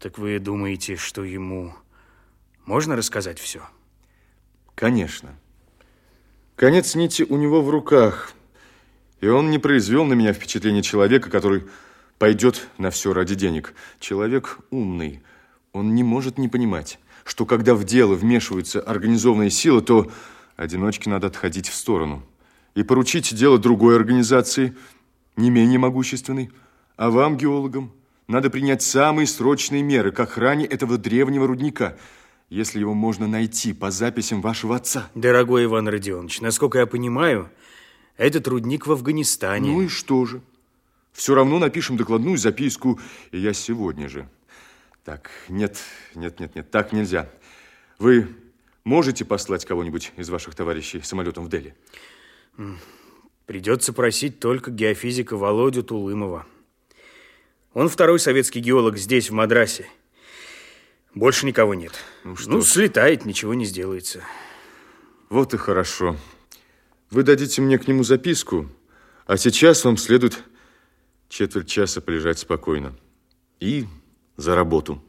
Так вы думаете, что ему можно рассказать все? Конечно. Конец нити у него в руках. И он не произвел на меня впечатление человека, который пойдет на все ради денег. Человек умный. Он не может не понимать, что когда в дело вмешиваются организованные силы, то одиночке надо отходить в сторону и поручить дело другой организации, не менее могущественной. А вам, геологам, надо принять самые срочные меры к охране этого древнего рудника, если его можно найти по записям вашего отца. Дорогой Иван Родионович, насколько я понимаю, этот рудник в Афганистане. Ну и что же? Все равно напишем докладную записку, и я сегодня же. Так, нет, нет, нет, нет, так нельзя. Вы можете послать кого-нибудь из ваших товарищей самолетом в Дели? Придется просить только геофизика Володю Тулымова. Он второй советский геолог здесь, в Мадрасе. Больше никого нет. Ну, что ну слетает, ничего не сделается. Вот и хорошо. Вы дадите мне к нему записку, а сейчас вам следует четверть часа полежать спокойно. И за работу.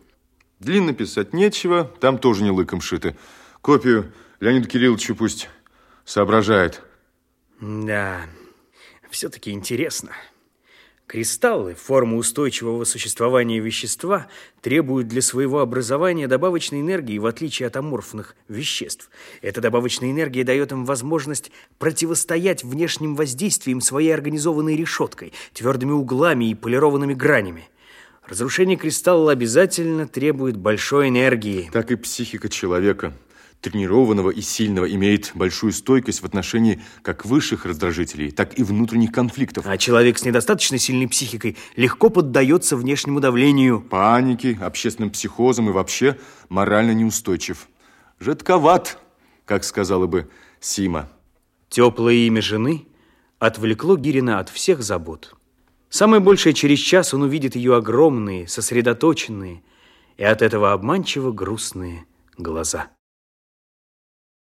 Длинно писать нечего, там тоже не лыком шито. Копию Леониду Кирилловичу пусть соображает. Да, все-таки интересно. Кристаллы, формы устойчивого существования вещества, требуют для своего образования добавочной энергии, в отличие от аморфных веществ. Эта добавочная энергия дает им возможность противостоять внешним воздействиям своей организованной решеткой, твердыми углами и полированными гранями. Разрушение кристалла обязательно требует большой энергии. Так и психика человека – тренированного и сильного имеет большую стойкость в отношении как высших раздражителей, так и внутренних конфликтов. А человек с недостаточно сильной психикой легко поддается внешнему давлению. Панике, общественным психозам и вообще морально неустойчив. Жидковат, как сказала бы Сима. Теплое имя жены отвлекло Гирина от всех забот. Самое большее через час он увидит ее огромные, сосредоточенные и от этого обманчиво грустные глаза.